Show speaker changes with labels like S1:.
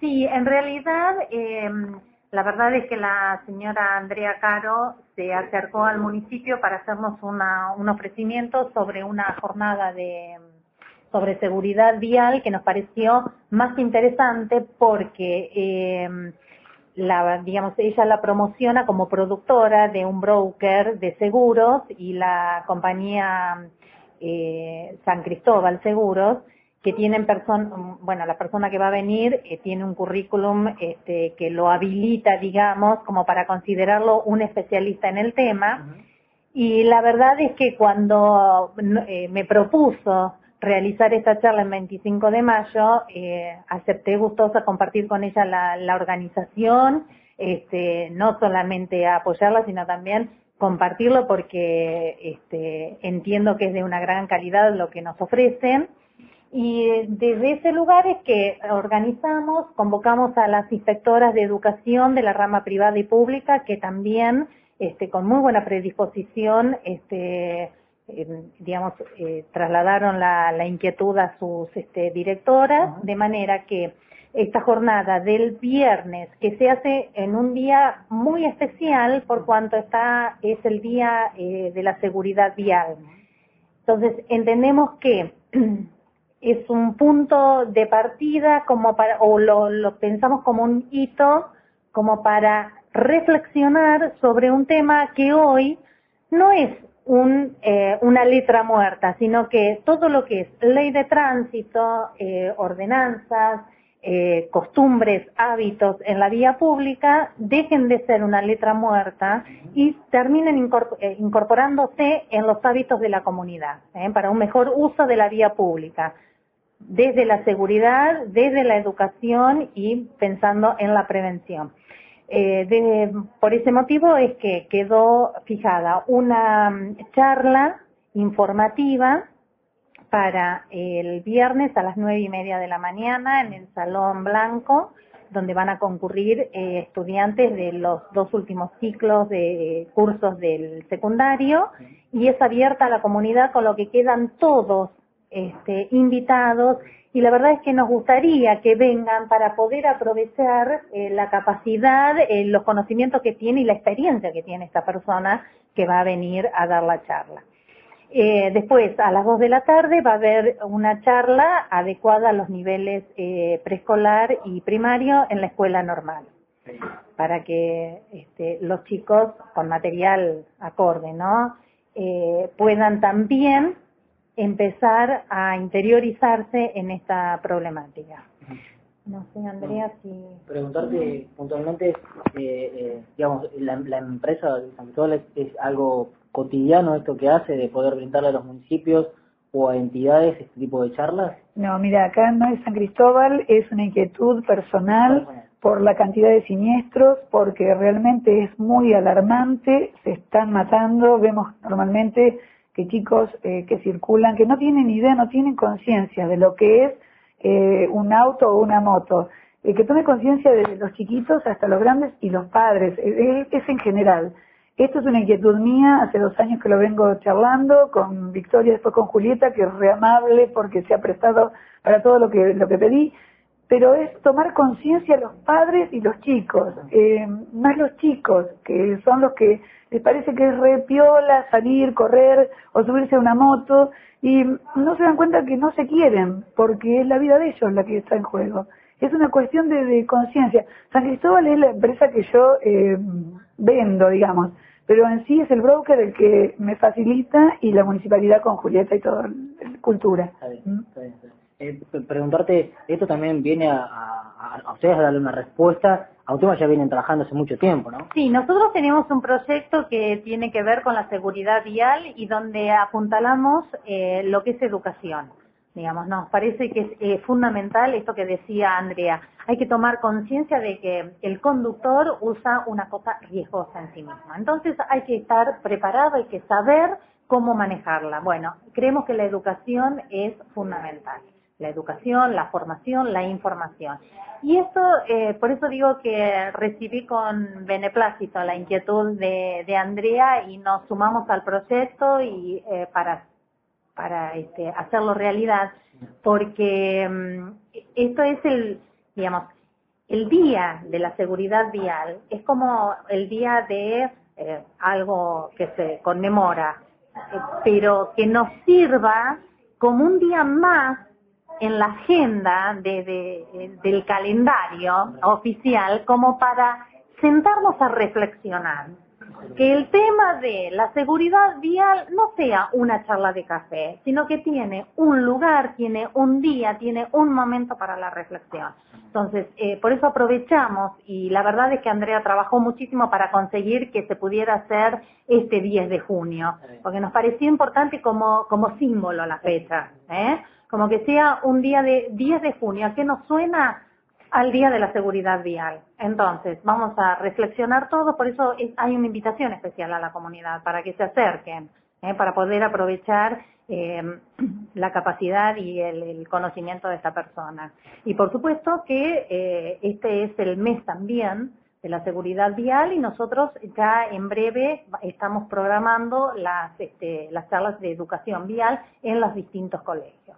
S1: Sí, en realidad, eh, la verdad es que la señora Andrea Caro se acercó al municipio para hacernos una, un ofrecimiento sobre una jornada de sobre seguridad vial que nos pareció más interesante porque eh, la, digamos, ella la promociona como productora de un broker de seguros y la compañía eh, San Cristóbal Seguros, que tienen personas, bueno, la persona que va a venir eh, tiene un currículum este, que lo habilita, digamos, como para considerarlo un especialista en el tema. Y la verdad es que cuando eh, me propuso realizar esta charla el 25 de mayo, eh, acepté gustosa compartir con ella la, la organización, este, no solamente apoyarla, sino también compartirlo porque este, entiendo que es de una gran calidad lo que nos ofrecen. Y desde ese lugar es que organizamos, convocamos a las inspectoras de educación de la rama privada y pública que también, este, con muy buena predisposición, este, digamos, eh, trasladaron la, la, inquietud a sus este, directoras, de manera que esta jornada del viernes, que se hace en un día muy especial por cuanto está, es el día eh, de la seguridad vial. Entonces, entendemos que es un punto de partida como para, o lo, pensamos como un hito, como para reflexionar sobre un tema que hoy no es un, eh, una letra muerta, sino que todo lo que es ley de tránsito, eh, ordenanzas, eh, costumbres, hábitos en la vía pública dejen de ser una letra muerta y terminen incorporándose en los hábitos de la comunidad para un mejor uso de la vía pública, desde la seguridad, desde la educación y pensando en la prevención. Eh, de, por ese motivo es que quedó fijada una mm, charla informativa para el viernes a las nueve y media de la mañana en el Salón Blanco, donde van a concurrir eh, estudiantes de los dos últimos ciclos de cursos del secundario y es abierta a la comunidad con lo que quedan todos este, invitados y la verdad es que nos gustaría que vengan para poder aprovechar eh, la capacidad, eh, los conocimientos que tiene y la experiencia que tiene esta persona que va a venir a dar la charla. Eh, después, a las dos de la tarde, va a haber una charla adecuada a los niveles preescolar y primario en la escuela normal, para que este, los chicos con material acorde, ¿no? Puedan también empezar a interiorizarse en esta problemática. No sé, Andrea, si...
S2: Preguntarte puntualmente, eh, eh, digamos, la, la empresa de San Cristóbal es, es, algo cotidiano esto que hace de poder brindarle a los municipios o a entidades este tipo de charlas?
S3: No, mira, acá no es San Cristóbal, es una inquietud personal por la cantidad de siniestros, porque realmente es muy alarmante, se están matando, vemos normalmente que chicos eh, que circulan, que no tienen idea, no tienen conciencia de lo que es eh, un auto o una moto. Eh, que tome conciencia de los chiquitos hasta los grandes y los padres, es, es en general. Esto es una inquietud mía, hace dos años que lo vengo charlando con Victoria, después con Julieta, que es re amable porque se ha prestado para todo lo que, lo que pedí, pero es tomar conciencia los padres y los chicos, eh, más los chicos, que son los que les parece que es re piola salir, correr o subirse a una moto y no se dan cuenta que no se quieren porque es la vida de ellos la que está en juego. Es una cuestión de, de conciencia. San Cristóbal es la empresa que yo eh, vendo, digamos, pero en sí es el broker el que me facilita y la municipalidad con Julieta y todo, cultura.
S2: Está bien, ¿Mm? está bien, está bien. Eh, preguntarte, esto también viene a, ustedes a darle una respuesta a un tema ya vienen trabajando hace mucho tiempo, ¿no?
S1: Sí, nosotros tenemos un proyecto que tiene que ver con la seguridad vial y donde apuntalamos eh, lo que es educación. Digamos, nos parece que es eh, fundamental esto que decía Andrea. Hay que tomar conciencia de que el conductor usa una cosa riesgosa en sí mismo. Entonces hay que estar preparado, hay que saber cómo manejarla. Bueno, creemos que la educación es fundamental la educación, la formación, la información. Y esto, eh, por eso digo que recibí con beneplácito la inquietud de, de Andrea y nos sumamos al proyecto y eh, para para este, hacerlo realidad, porque um, esto es el, digamos, el día de la seguridad vial es como el día de eh, algo que se conmemora, eh, pero que nos sirva como un día más en la agenda de, del calendario oficial como para sentarnos a reflexionar. Que el tema de la seguridad vial no sea una charla de café, sino que tiene un lugar, tiene un día, tiene un momento para la reflexión. Entonces, eh, por eso aprovechamos y la verdad es que Andrea trabajó muchísimo para conseguir que se pudiera hacer este 10 de junio, porque nos pareció importante como, como símbolo la fecha, ¿eh? como que sea un día de 10 de junio, ¿a qué nos suena? Al día de la seguridad vial. Entonces, vamos a reflexionar todo, por eso hay una invitación especial a la comunidad para que se acerquen, ¿eh? para poder aprovechar eh, la capacidad y el, conocimiento de esta persona. Y por supuesto que eh, este es el mes también de la seguridad vial y nosotros ya en breve estamos programando las, este, las charlas de educación vial en los distintos colegios.